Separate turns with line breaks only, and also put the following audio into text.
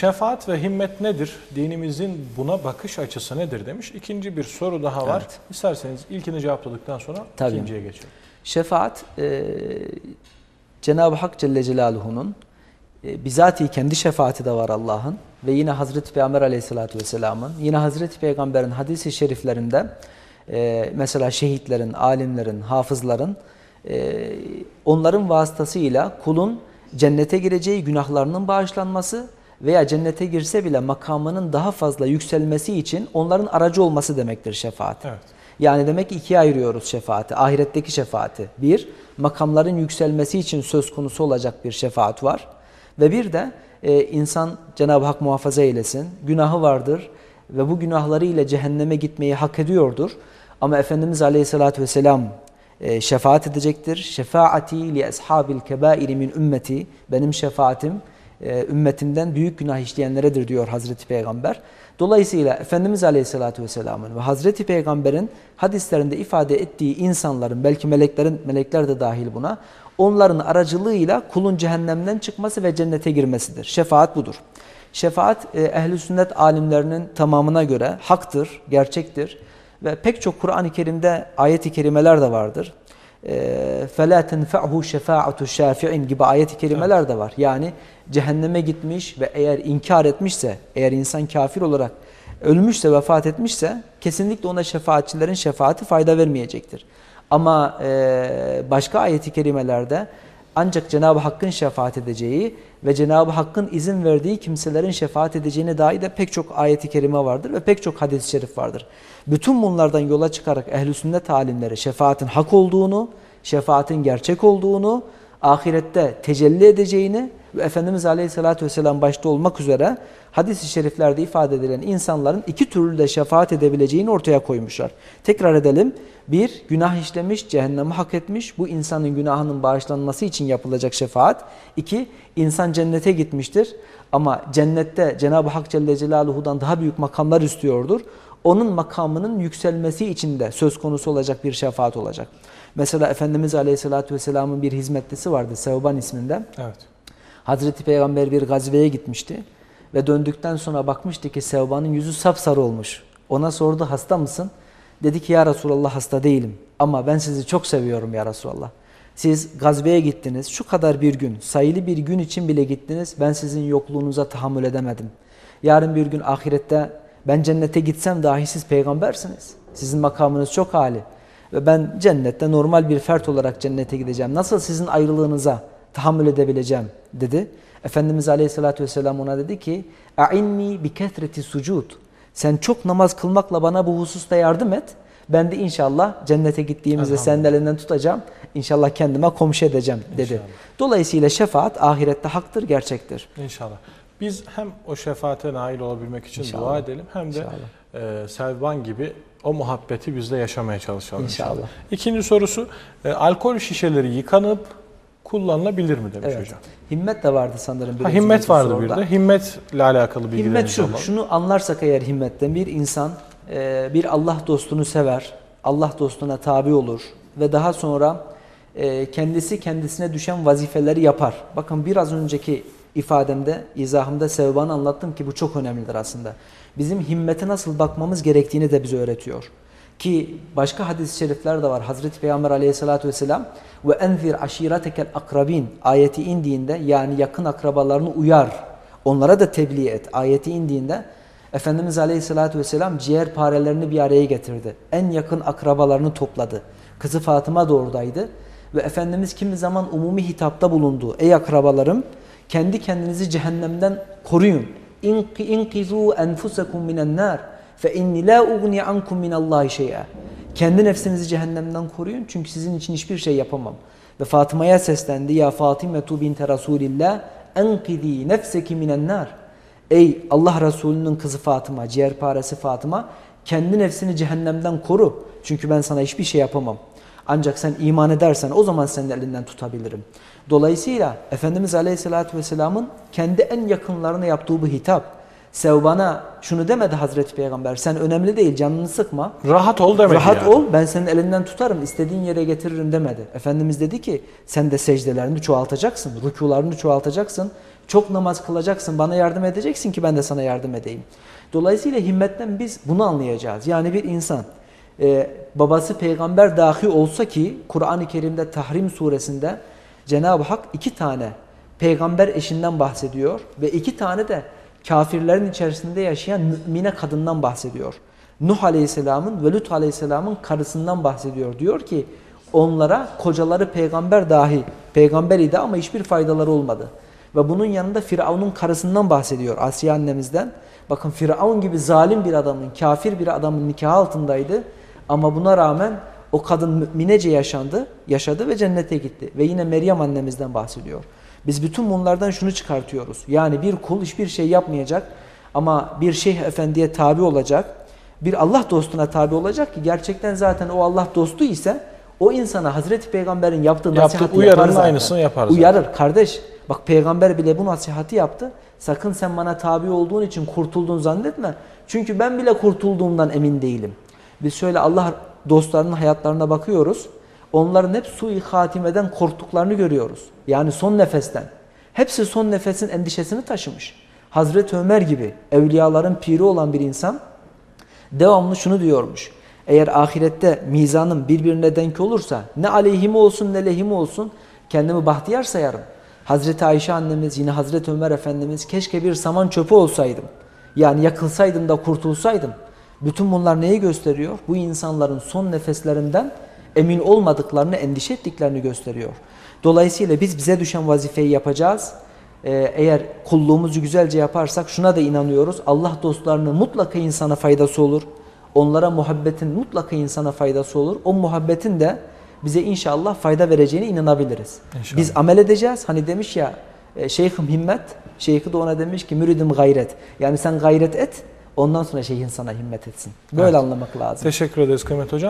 şefaat ve himmet nedir? Dinimizin buna bakış açısı nedir demiş. İkinci bir soru daha var.
Evet.
İsterseniz ilkini cevapladıktan sonra
Tabii.
ikinciye geçelim.
Şefaat e, Cenab-ı Hak Celle Celaluhu'nun e, bizatihi kendi şefaati de var Allah'ın ve yine Hazreti Peygamber Aleyhisselatü Vesselam'ın yine Hazreti Peygamber'in hadisi şeriflerinde e, mesela şehitlerin, alimlerin, hafızların e, onların vasıtasıyla kulun cennete gireceği günahlarının bağışlanması veya cennete girse bile makamının daha fazla yükselmesi için onların aracı olması demektir şefaat.
Evet.
Yani demek ki ikiye ayırıyoruz şefaati. Ahiretteki şefaati. Bir, makamların yükselmesi için söz konusu olacak bir şefaat var. Ve bir de e, insan Cenab-ı Hak muhafaza eylesin. Günahı vardır ve bu günahları ile cehenneme gitmeyi hak ediyordur. Ama Efendimiz Aleyhisselatü Vesselam e, şefaat edecektir. Şefaati li ashabil kebairi min ümmeti. Benim şefaatim e, ümmetimden büyük günah işleyenleredir diyor Hazreti Peygamber. Dolayısıyla Efendimiz Aleyhisselatü Vesselam'ın ve Hazreti Peygamber'in hadislerinde ifade ettiği insanların belki meleklerin melekler de dahil buna onların aracılığıyla kulun cehennemden çıkması ve cennete girmesidir. Şefaat budur. Şefaat e, ehli sünnet alimlerinin tamamına göre haktır, gerçektir ve pek çok Kur'an-ı Kerim'de ayet-i kerimeler de vardır. فَلَا تَنْفَعْهُ شَفَاعَةُ شَافِعٍ gibi ayet-i kerimeler de var. Yani cehenneme gitmiş ve eğer inkar etmişse, eğer insan kafir olarak ölmüşse, vefat etmişse kesinlikle ona şefaatçilerin şefaati fayda vermeyecektir. Ama e, başka ayet-i kerimelerde ancak Cenab-ı Hakk'ın şefaat edeceği ve Cenab-ı Hakk'ın izin verdiği kimselerin şefaat edeceğine dair de pek çok ayet-i kerime vardır ve pek çok hadis-i şerif vardır. Bütün bunlardan yola çıkarak ehl-i sünnet alimleri şefaatin hak olduğunu, şefaatin gerçek olduğunu, ahirette tecelli edeceğini ve Efendimiz Aleyhisselatü Vesselam başta olmak üzere hadis-i şeriflerde ifade edilen insanların iki türlü de şefaat edebileceğini ortaya koymuşlar. Tekrar edelim. Bir, günah işlemiş, cehennemi hak etmiş. Bu insanın günahının bağışlanması için yapılacak şefaat. İki, insan cennete gitmiştir. Ama cennette Cenab-ı Hak Celle Celaluhu'dan daha büyük makamlar istiyordur. Onun makamının yükselmesi için de söz konusu olacak bir şefaat olacak. Mesela Efendimiz Aleyhisselatü Vesselam'ın bir hizmetlisi vardı Sevban isminde.
Evet.
Hazreti Peygamber bir gazveye gitmişti ve döndükten sonra bakmıştı ki Sevban'ın yüzü sapsarı olmuş. Ona sordu hasta mısın? Dedi ki ya Resulallah hasta değilim ama ben sizi çok seviyorum ya Resulallah. Siz gazveye gittiniz şu kadar bir gün sayılı bir gün için bile gittiniz ben sizin yokluğunuza tahammül edemedim. Yarın bir gün ahirette ben cennete gitsem dahi siz peygambersiniz. Sizin makamınız çok hali. Ve ben cennette normal bir fert olarak cennete gideceğim. Nasıl sizin ayrılığınıza tahammül edebileceğim dedi. Efendimiz Aleyhisselatü Vesselam ona dedi ki اَعِنِّي بِكَثْرَةِ sucud. Sen çok namaz kılmakla bana bu hususta yardım et. Ben de inşallah cennete gittiğimizde senin elinden tutacağım. İnşallah kendime komşu edeceğim dedi.
İnşallah.
Dolayısıyla şefaat ahirette haktır, gerçektir.
İnşallah. Biz hem o şefaate nail olabilmek için
İnşallah.
dua edelim hem de e, Selvan gibi o muhabbeti bizde yaşamaya çalışalım inşallah.
İnşallah.
İkinci sorusu e, alkol şişeleri yıkanıp kullanılabilir mi demiş
Evet.
hocam.
Himmet de vardı sanırım. bir
Ha, himmet vardı bir
soruda.
de. Himmetle alakalı bilgilerimizi
Himmet şu,
alalım.
şunu anlarsak eğer himmetten bir insan e, bir Allah dostunu sever, Allah dostuna tabi olur ve daha sonra e, kendisi kendisine düşen vazifeleri yapar. Bakın biraz önceki ifademde, izahımda sevbanı anlattım ki bu çok önemlidir aslında. Bizim himmete nasıl bakmamız gerektiğini de bize öğretiyor. Ki başka hadis-i şerifler de var. Hazreti Peygamber aleyhissalatü vesselam ve enzir aşiretekel akrabin ayeti indiğinde yani yakın akrabalarını uyar. Onlara da tebliğ et. Ayeti indiğinde Efendimiz aleyhissalatü vesselam ciğer parelerini bir araya getirdi. En yakın akrabalarını topladı. Kızı Fatıma da. Ve Efendimiz kimi zaman umumi hitapta bulundu. Ey akrabalarım kendi kendinizi cehennemden koruyun. İnki inkizu enfusakum minen nar fe inni la ugni ankum min Allahi şey'a. Kendi nefsinizi cehennemden koruyun çünkü sizin için hiçbir şey yapamam. Ve Fatıma'ya seslendi ya Fatime tu binte Rasulillah enkizi nefseki minen nar. Ey Allah Resulü'nün kızı Fatıma, ciğerparesi Fatıma kendi nefsini cehennemden koru. Çünkü ben sana hiçbir şey yapamam. Ancak sen iman edersen o zaman senin elinden tutabilirim. Dolayısıyla Efendimiz Aleyhisselatü Vesselam'ın kendi en yakınlarına yaptığı bu hitap Sevbana şunu demedi Hazreti Peygamber. Sen önemli değil canını sıkma.
Rahat ol demedi
Rahat
yani.
ol ben senin elinden tutarım istediğin yere getiririm demedi. Efendimiz dedi ki sen de secdelerini çoğaltacaksın, rükularını çoğaltacaksın, çok namaz kılacaksın, bana yardım edeceksin ki ben de sana yardım edeyim. Dolayısıyla himmetten biz bunu anlayacağız. Yani bir insan e, babası peygamber dahi olsa ki Kur'an-ı Kerim'de Tahrim suresinde Cenab-ı Hak iki tane peygamber eşinden bahsediyor ve iki tane de kafirlerin içerisinde yaşayan mümine kadından bahsediyor. Nuh Aleyhisselam'ın ve Lut Aleyhisselam'ın karısından bahsediyor. Diyor ki onlara kocaları peygamber dahi peygamber idi ama hiçbir faydaları olmadı. Ve bunun yanında Firavun'un karısından bahsediyor Asiye annemizden. Bakın Firavun gibi zalim bir adamın, kafir bir adamın nikahı altındaydı. Ama buna rağmen o kadın müminece yaşandı, yaşadı ve cennete gitti. Ve yine Meryem annemizden bahsediyor. Biz bütün bunlardan şunu çıkartıyoruz. Yani bir kul hiçbir şey yapmayacak ama bir şeyh efendiye tabi olacak. Bir Allah dostuna tabi olacak ki gerçekten zaten o Allah dostu ise o insana Hazreti Peygamber'in yaptığı
uyarının
yapar zaten.
aynısını yapar zaten.
Uyarır kardeş. Bak peygamber bile bu nasihati yaptı. Sakın sen bana tabi olduğun için kurtuldun zannetme. Çünkü ben bile kurtulduğumdan emin değilim. Biz şöyle Allah dostlarının hayatlarına bakıyoruz. Onların hep sui hatimeden korktuklarını görüyoruz. Yani son nefesten. Hepsi son nefesin endişesini taşımış. Hazreti Ömer gibi evliyaların piri olan bir insan devamlı şunu diyormuş. Eğer ahirette mizanım birbirine denk olursa ne aleyhime olsun ne lehime olsun kendimi bahtiyar sayarım. Hazreti Ayşe annemiz yine Hazreti Ömer Efendimiz keşke bir saman çöpü olsaydım. Yani yakılsaydım da kurtulsaydım. Bütün bunlar neyi gösteriyor? Bu insanların son nefeslerinden emin olmadıklarını, endişe ettiklerini gösteriyor. Dolayısıyla biz bize düşen vazifeyi yapacağız. Ee, eğer kulluğumuzu güzelce yaparsak şuna da inanıyoruz. Allah dostlarının mutlaka insana faydası olur. Onlara muhabbetin mutlaka insana faydası olur. O muhabbetin de bize inşallah fayda vereceğine inanabiliriz.
İnşallah.
Biz amel edeceğiz. Hani demiş ya e, şeyhim himmet, şeyhi de ona demiş ki müridim gayret. Yani sen gayret et, ondan sonra şeyhin sana himmet etsin. Böyle
Evet.
anlamak lazım.
Teşekkür ederiz Kıymet Hocam.